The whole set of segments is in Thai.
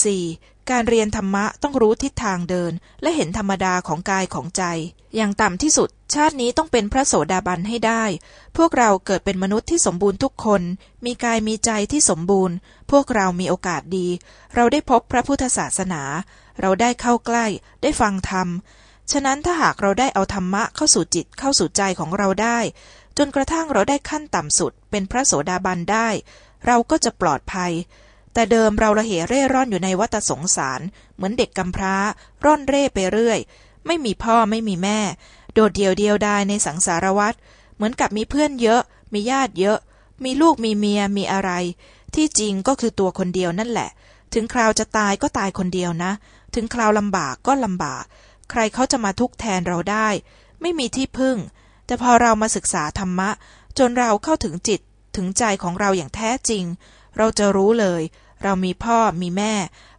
4. การเรียนธรรมะต้องรู้ทิศทางเดิน และเห็นธรรมดาของกายของใจ อย่างต่ำที่สุด ชาตินี้ต้องเป็นพระโสดาบันให้ได้ พวกเราเกิดเป็นมนุษย์ที่สมบูรณ์ทุกคน มีกายมีใจที่สมบูรณ์ พวกเรามีโอกาสดี เราได้พบพระพุทธศาสนา เราได้เข้าใกล้ ได้ฟังธรรม ฉะนั้นถ้าหากเราได้เอาธรรมะเข้าสู่จิตเข้าสู่ใจของเราได้ จนกระทั่งเราได้ขั้นต่ำสุด เป็นพระโสดาบันได้ เราก็จะปลอดภัย แต่เดิมเราละเหเร่ร่อนอยู่ในวัฏสงสาร เหมือนเด็กกำพร้า ร่อนเร่ไปเรื่อย ไม่มีพ่อไม่มีแม่ โดดเดี่ยวเดียวดายในสังสารวัฏเหมือนกับมีเพื่อนเยอะ มีญาติเยอะ มีลูกมีเมียมีอะไร ที่จริงก็คือตัวคนเดียวนั่นแหละ ถึงคราวจะตายก็ตายคนเดียวนะ ถึงคราวลำบากก็ลำบาก ใครเขาจะมาทุกแทนเราได้ ไม่มีที่พึ่ง แต่พอเรามาศึกษาธรรมะ จนเราเข้าถึงจิตถึงใจของเราอย่างแท้จริง เราจะรู้เลย เรามีพ่อมีแม่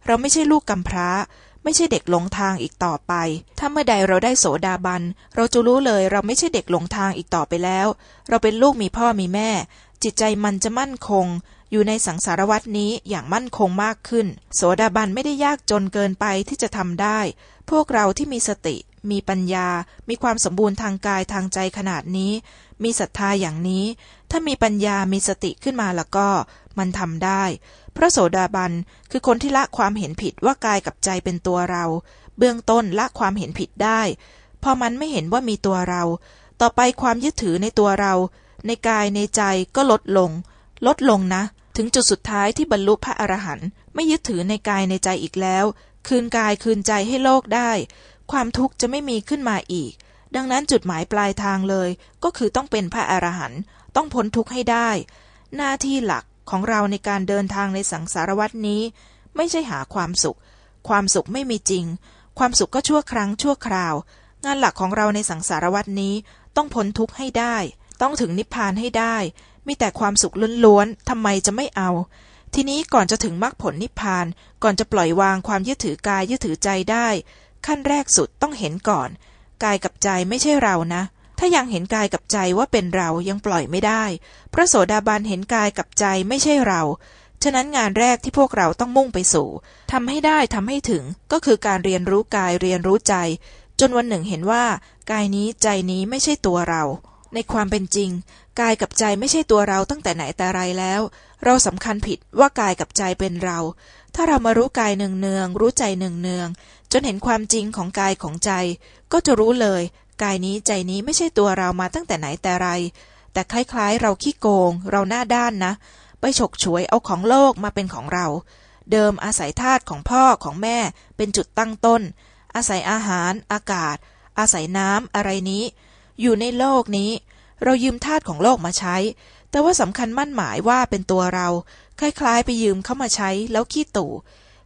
เราไม่ใช่ลูกกำพร้า ไม่ใช่เด็กหลงทางอีกต่อไป ถ้าเมื่อใดเราได้โสดาบัน เราจะรู้เลยเราไม่ใช่เด็กหลงทางอีกต่อไปแล้ว เราเป็นลูกมีพ่อมีแม่ จิตใจมันจะมั่นคง อยู่ในสังสารวัตนี้อย่างมั่นคงมากขึ้น โสดาบันไม่ได้ยากจนเกินไปที่จะทำได้ พวกเราที่มีสติ มีปัญญา มีความสมบูรณ์ทางกายทางใจขนาดนี้ มีศรัทธาอย่างนี้ ถ้ามีปัญญามีสติขึ้นมาแล้วก็ มันทำได้ พระโสดาบันคือคนที่ละความเห็นผิดว่ากายกับใจเป็นตัวเรา เบื้องต้นละความเห็นผิดได้ พอมันไม่เห็นว่ามีตัวเรา ต่อไปความยึดถือในตัวเรา ในกายในใจก็ลดลง ลดลงนะ ถึงจุดสุดท้ายที่บรรลุพระอรหันต์ไม่ยึดถือในกายในใจอีกแล้ว คืนกายคืนใจให้โลกได้ ความทุกข์จะไม่มีขึ้นมาอีกดังนั้นจุดหมายปลายทางเลย ก็คือต้องเป็นพระอรหันต์ต้องพ้นทุกข์ให้ได้ หน้าที่หลัก ของเราในการเดินทางในสังสารวัตนี้ ไม่ใช่หาความสุข ความสุขไม่มีจริง ความสุขก็ชั่วครั้งชั่วคราว งานหลักของเราในสังสารวัตนี้ต้องพ้นทุกข์ให้ได้ ต้องถึงนิพพานให้ได้ มีแต่ความสุขล้วนๆทำไมจะไม่เอา ทีนี้ก่อนจะถึงมรรคผลนิพพาน ก่อนจะปล่อยวางความยึดถือกายยึดถือใจได้ ขั้นแรกสุดต้องเห็นก่อน กายกับใจไม่ใช่เรานะ ถ้ายังเห็นกายกับใจว่าเป็นเรายังปล่อยไม่ได้ พระโสดาบันเห็นกายกับใจไม่ใช่เรา ฉะนั้นงานแรกที่พวกเราต้องมุ่งไปสู่ทำให้ได้ทำให้ถึงก็คือการเรียนรู้กายเรียนรู้ใจ จนวันหนึ่งเห็นว่า กายนี้ใจนี้ไม่ใช่ตัวเรา ในความเป็นจริง กายกับใจไม่ใช่ตัวเราตั้งแต่ไหนแต่ไรแล้ว เราสำคัญผิดว่ากายกับใจเป็นเรา ถ้าเรามารู้กายเนืองเนืองรู้ใจเนืองเนืองจนเห็นความจริงของกายของใจ ก็จะรู้เลย กายนี้ใจนี้ไม่ใช่ตัวเรามาตั้งแต่ไหนแต่ไร แต่คล้ายๆ เราขี้โกง เราหน้าด้านนะ ไปฉกฉวยเอาของโลกมาเป็นของเรา เดิมอาศัยธาตุของพ่อของแม่เป็นจุดตั้งต้น อาศัยอาหาร อากาศ อาศัยน้ำอะไรนี้ อยู่ในโลกนี้ เรายืมธาตุของโลกมาใช้ แต่ว่าสำคัญมั่นหมายว่าเป็นตัวเรา คล้ายๆ ไปยืมเข้ามาใช้แล้วขี้ตู่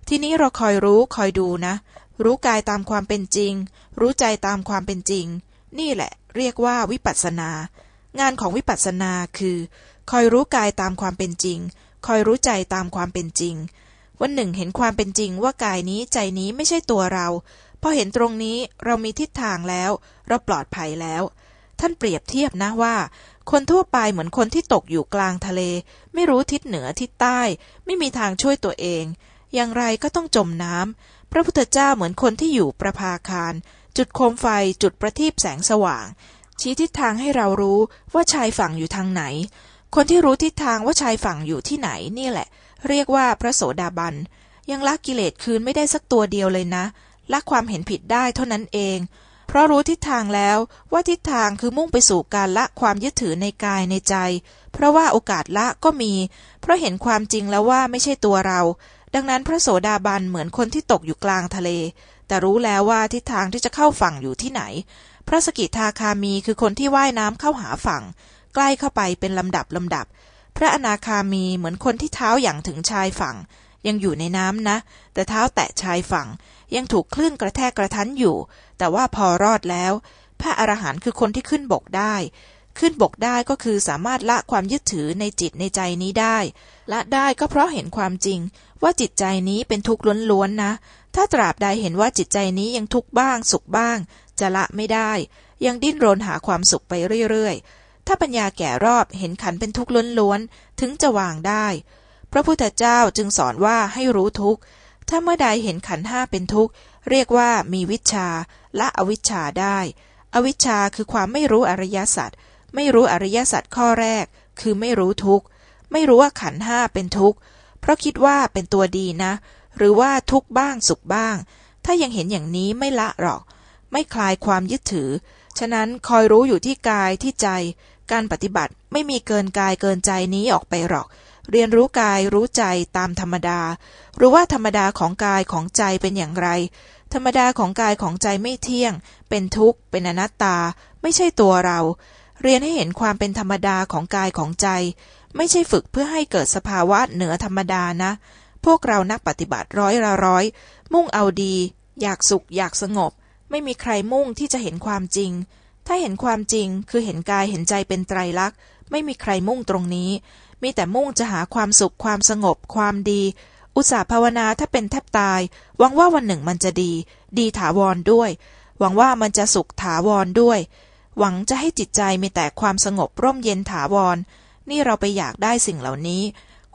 ทีนี้เราคอยรู้คอยดูนะ รู้กายตามความเป็นจริง รู้ใจตามความเป็นจริง นี่แหละ เรียกว่าวิปัสสนา งานของวิปัสสนาคือ คอยรู้กายตามความเป็นจริง คอยรู้ใจตามความเป็นจริง วันหนึ่งเห็นความเป็นจริงว่ากายนี้ใจนี้ไม่ใช่ตัวเรา พอเห็นตรงนี้เรามีทิศทางแล้ว เราปลอดภัยแล้ว ท่านเปรียบเทียบนะว่า คนทั่วไปเหมือนคนที่ตกอยู่กลางทะเล ไม่รู้ทิศเหนือทิศใต้ ไม่มีทางช่วยตัวเอง อย่างไรก็ต้องจมน้ำ พระพุทธเจ้าเหมือนคนที่อยู่ประภาคาร จุดโคมไฟจุดประทีปแสงสว่าง ชี้ทิศทางให้เรารู้ว่าชายฝั่งอยู่ทางไหน คนที่รู้ทิศทางว่าชายฝั่งอยู่ที่ไหนนี่แหละ เรียกว่าพระโสดาบัน ยังละกิเลสคืนไม่ได้สักตัวเดียวเลยนะละความเห็นผิดได้เท่านั้นเอง เพราะรู้ทิศทางแล้วว่าทิศทางคือมุ่งไปสู่การละความยึดถือในกายในใจ เพราะว่าโอกาสละก็มี เพราะเห็นความจริงแล้วว่าไม่ใช่ตัวเรา ดังนั้นพระโสดาบันเหมือนคนที่ตกอยู่กลางทะเล แต่รู้แล้วว่าทิศทางที่จะเข้าฝั่งอยู่ที่ไหน พระสกิทาคามีคือคนที่ว่ายน้ำเข้าหาฝั่ง ใกล้เข้าไปเป็นลำดับลำดับ พระอนาคามีเหมือนคนที่เท้าอย่างถึงชายฝั่ง ยังอยู่ในน้ำนะ แต่เท้าแตะชายฝั่ง ยังถูกคลื่นกระแทกกระทันอยู่ แต่ว่าพอรอดแล้ว พระอรหันต์คือคนที่ขึ้นบกได้ ขึ้นบกได้ก็คือสามารถละความยึดถือในจิตในใจนี้ได้ ละได้ก็เพราะเห็นความจริง ว่าจิตใจนี้เป็นทุกข์ล้วนๆนะ ถ้าตราบใดเห็นว่าจิตใจนี้ยังทุกข์บ้างสุขบ้าง จะละไม่ได้ ยังดิ้นรนหาความสุขไปเรื่อยๆ ถ้าปัญญาแก่รอบเห็นขันเป็นทุกข์ล้วนๆ ถึงจะวางได้ พระพุทธเจ้าจึงสอนว่าให้รู้ทุกข์ ถ้าเมื่อใดเห็นขันห้าเป็นทุกข์ เรียกว่ามีวิชาละอวิชชาได้ อวิชชาคือความไม่รู้อริยสัจ ไม่รู้อริยสัจข้อแรก คือไม่รู้ทุกข์ ไม่รู้ว่าขันห้าเป็นทุกข์ เพราะคิดว่าเป็นตัวดีนะ หรือว่าทุกข์บ้างสุขบ้าง ถ้ายังเห็นอย่างนี้ไม่ละหรอก ไม่คลายความยึดถือ ฉะนั้นคอยรู้อยู่ที่กายที่ใจ การปฏิบัติไม่มีเกินกายเกินใจนี้ออกไปหรอก เรียนรู้กายรู้ใจตามธรรมดา รู้ว่าธรรมดาของกายของใจเป็นอย่างไร ธรรมดาของกายของใจไม่เที่ยง เป็นทุกข์ เป็นอนัตตา ไม่ใช่ตัวเราเรียนให้เห็นความเป็นธรรมดาของกายของใจ ไม่ใช่ฝึกเพื่อให้เกิดสภาวะเหนือธรรมดานะ พวกเรานักปฏิบัติร้อยละร้อย มุ่งเอาดี อยากสุข อยากสงบ ไม่มีใครมุ่งที่จะเห็นความจริง ถ้าเห็นความจริงคือเห็นกายเห็นใจเป็นไตรลักษณ์ไม่มีใครมุ่งตรงนี้ มีแต่มุ่งจะหาความสุขความสงบ ความดี อุตสาห์ภาวนาถ้าเป็นแทบตาย หวังว่าวันหนึ่งมันจะดี ดีถาวรด้วย หวังว่ามันจะสุขถาวรด้วย หวังจะให้จิตใจมีแต่ความสงบร่มเย็นถาวร นี่เราไปอยากได้สิ่งเหล่านี้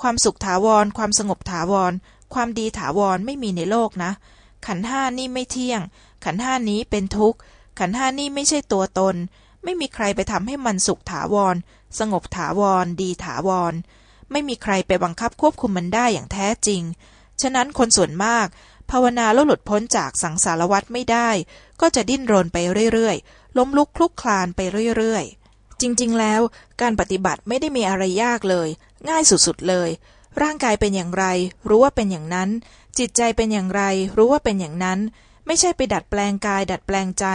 ความสุขถาวร ความสงบถาวร ความดีถาวรไม่มีในโลกนะ ขันห้านี่ไม่เที่ยง ขันห้านี้เป็นทุกข์ ขันห้านี่ไม่ใช่ตัวตน ไม่มีใครไปทำให้มันสุขถาวร สงบถาวร ดีถาวร ไม่มีใครไปบังคับควบคุมมันได้อย่างแท้จริง ฉะนั้นคนส่วนมาก ภาวนาแล้วหลุดพ้นจากสังสารวัฏไม่ได้ ก็จะดิ้นรนไปเรื่อยๆ ล้มลุกคลุกคลานไปเรื่อยๆ จริง ๆ แล้ว การปฏิบัติไม่ได้มีอะไรยากเลย ง่ายสุดๆเลย ร่างกายเป็นอย่างไร รู้ว่าเป็นอย่างนั้น จิตใจเป็นอย่างไร รู้ว่าเป็นอย่างนั้น ไม่ใช่ไปดัดแปลงกาย ดัดแปลงใจ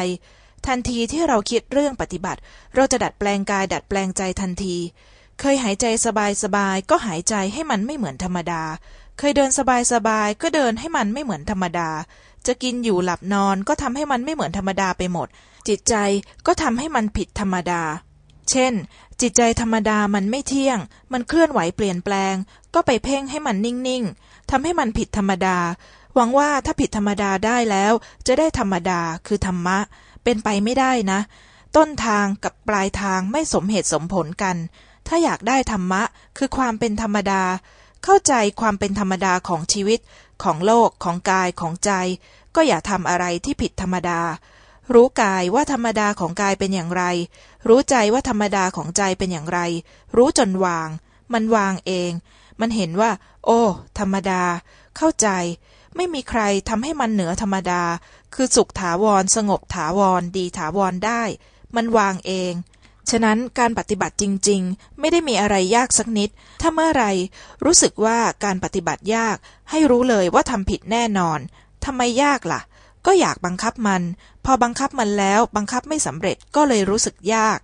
ทันทีที่เราคิดเรื่องปฏิบัติ เราจะดัดแปลงกาย ดัดแปลงใจทันที เคยหายใจสบายๆก็หายใจให้มันไม่เหมือนธรรมดา เคยเดินสบายๆก็เดินให้มันไม่เหมือนธรรมดาจะกินอยู่หลับนอนก็ทำให้มันไม่เหมือนธรรมดาไปหมด จิตใจก็ทำให้มันผิดธรรมดา เช่น จิตใจธรรมดามันไม่เที่ยง มันเคลื่อนไหวเปลี่ยนแปลง ก็ไปเพ่งให้มันนิ่งๆทำให้มันผิดธรรมดา หวังว่าถ้าผิดธรรมดาได้แล้ว จะได้ธรรมดาคือธรรมะ เป็นไปไม่ได้นะ ต้นทางกับปลายทางไม่สมเหตุสมผลกัน ถ้าอยากได้ธรรมะ คือความเป็นธรรมดา เข้าใจความเป็นธรรมดาของชีวิต ของโลกของกายของใจ ก็อย่าทำอะไรที่ผิดธรรมดา รู้กายว่าธรรมดาของกายเป็นอย่างไร รู้ใจว่าธรรมดาของใจเป็นอย่างไร รู้จนวาง มันวางเอง มันเห็นว่า โอ้ ธรรมดา เข้าใจ ไม่มีใครทำให้มันเหนือธรรมดา คือสุขถาวร สงบถาวร ดีถาวรได้ มันวางเอง ฉะนั้นการปฏิบัติจริง ๆ ไม่ได้มีอะไรยากสักนิด ถ้าเมื่อไรรู้สึกว่าการปฏิบัติยาก ให้รู้เลยว่าทำผิดแน่นอนทำไมยากล่ะ ก็อยากบังคับมัน พอบังคับมันแล้วบังคับไม่สำเร็จก็เลยรู้สึกยาก